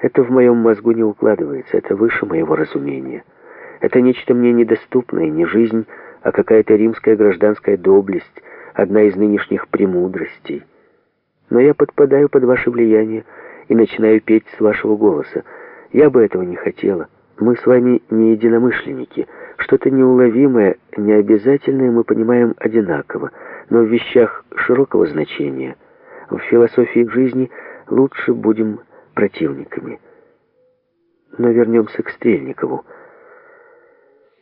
Это в моем мозгу не укладывается, это выше моего разумения. Это нечто мне недоступное, не жизнь, а какая-то римская гражданская доблесть, одна из нынешних премудростей. Но я подпадаю под ваше влияние и начинаю петь с вашего голоса. Я бы этого не хотела. Мы с вами не единомышленники. Что-то неуловимое, необязательное мы понимаем одинаково, но в вещах широкого значения, в философии жизни лучше будем противниками. Но вернемся к Стрельникову.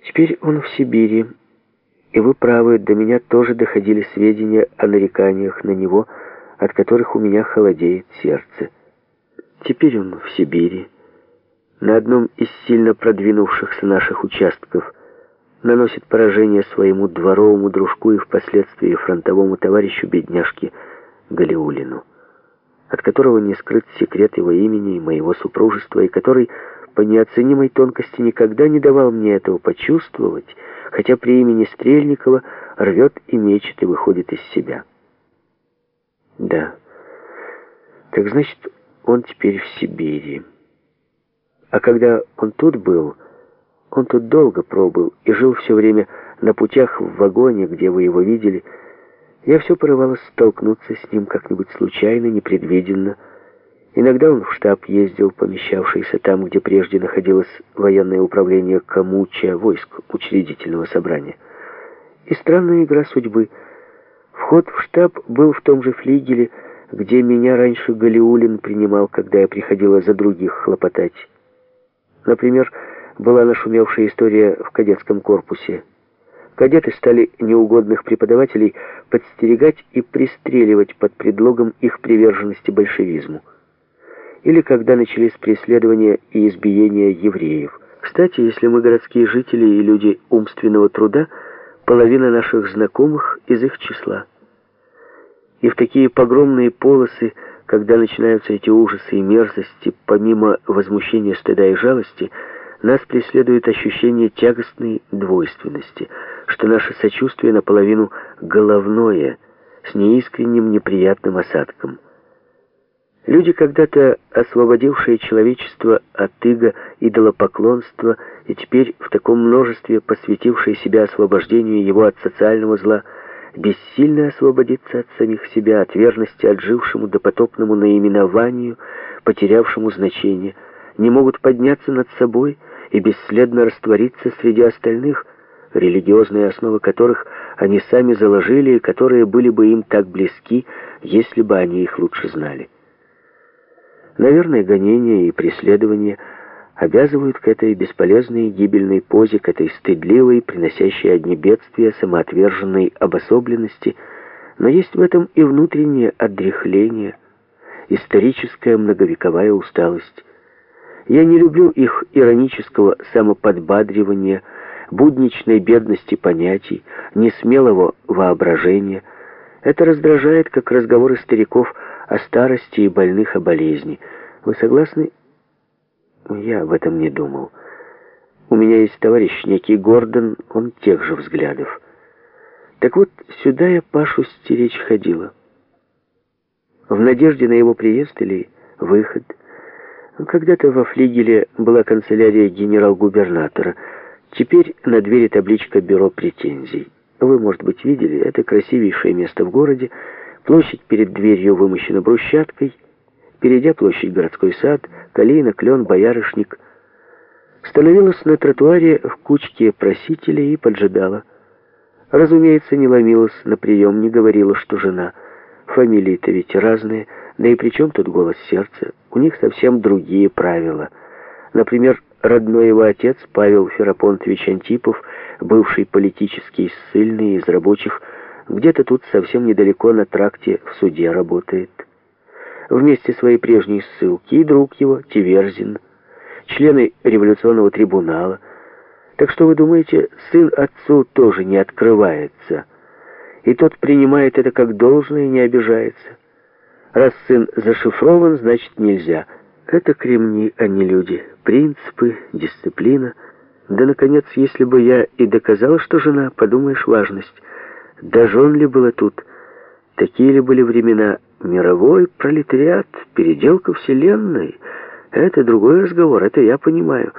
Теперь он в Сибири, и вы правы, до меня тоже доходили сведения о нареканиях на него, от которых у меня холодеет сердце. Теперь он в Сибири, на одном из сильно продвинувшихся наших участков, наносит поражение своему дворовому дружку и впоследствии фронтовому товарищу бедняжке Галиулину от которого не скрыт секрет его имени и моего супружества, и который по неоценимой тонкости никогда не давал мне этого почувствовать, хотя при имени Стрельникова рвет и мечет и выходит из себя. Да, так значит, он теперь в Сибири. А когда он тут был, он тут долго пробыл и жил все время на путях в вагоне, где вы его видели, я все порывалась столкнуться с ним как-нибудь случайно, непредвиденно. Иногда он в штаб ездил, помещавшийся там, где прежде находилось военное управление Камуча, войск учредительного собрания. И странная игра судьбы. Вход в штаб был в том же флигеле, где меня раньше Галиулин принимал, когда я приходила за других хлопотать. Например, была нашумевшая история в кадетском корпусе. Кадеты стали неугодных преподавателей подстерегать и пристреливать под предлогом их приверженности большевизму. Или когда начались преследования и избиения евреев. Кстати, если мы городские жители и люди умственного труда, половина наших знакомых из их числа. И в такие погромные полосы, когда начинаются эти ужасы и мерзости, помимо возмущения, стыда и жалости, нас преследует ощущение тягостной двойственности, что наше сочувствие наполовину головное, с неискренним неприятным осадком. Люди, когда-то освободившие человечество от иго идолопоклонства и теперь в таком множестве посвятившие себя освобождению его от социального зла, бессильно освободиться от самих себя, от верности отжившему допотопному наименованию, потерявшему значение, не могут подняться над собой и бесследно раствориться среди остальных, религиозные основы которых они сами заложили и которые были бы им так близки, если бы они их лучше знали. Наверное, гонения и преследования обязывают к этой бесполезной гибельной позе, к этой стыдливой, приносящей одни бедствия, самоотверженной обособленности, но есть в этом и внутреннее отдряхление, историческая многовековая усталость, я не люблю их иронического самоподбадривания, будничной бедности понятий, несмелого воображения. Это раздражает, как разговоры стариков о старости и больных о болезни. Вы согласны? Я об этом не думал. У меня есть товарищ некий Гордон, он тех же взглядов. Так вот, сюда я Пашу стеречь ходила. В надежде на его приезд или выход – когда-то во флигеле была канцелярия генерал-губернатора. Теперь на двери табличка «Бюро претензий». Вы, может быть, видели, это красивейшее место в городе. Площадь перед дверью вымощена брусчаткой. Перейдя площадь городской сад, калина, клен, боярышник. Становилась на тротуаре в кучке просителей и поджидала. Разумеется, не ломилась на прием, не говорила, что жена. Фамилии-то ведь разные – да и при чем тут голос сердца? У них совсем другие правила. Например, родной его отец, Павел Ферапонтович Антипов, бывший политический ссыльный из рабочих, где-то тут совсем недалеко на тракте в суде работает. Вместе своей прежней ссылки и друг его, Тиверзин, члены революционного трибунала. Так что вы думаете, сын отцу тоже не открывается? И тот принимает это как должное и не обижается. Раз сын зашифрован, значит нельзя. Это кремни, а не люди. Принципы, дисциплина. Да, наконец, если бы я и доказала, что жена, подумаешь, важность. Да жен ли было тут? Такие ли были времена? Мировой пролетариат, переделка вселенной. Это другой разговор, это я понимаю.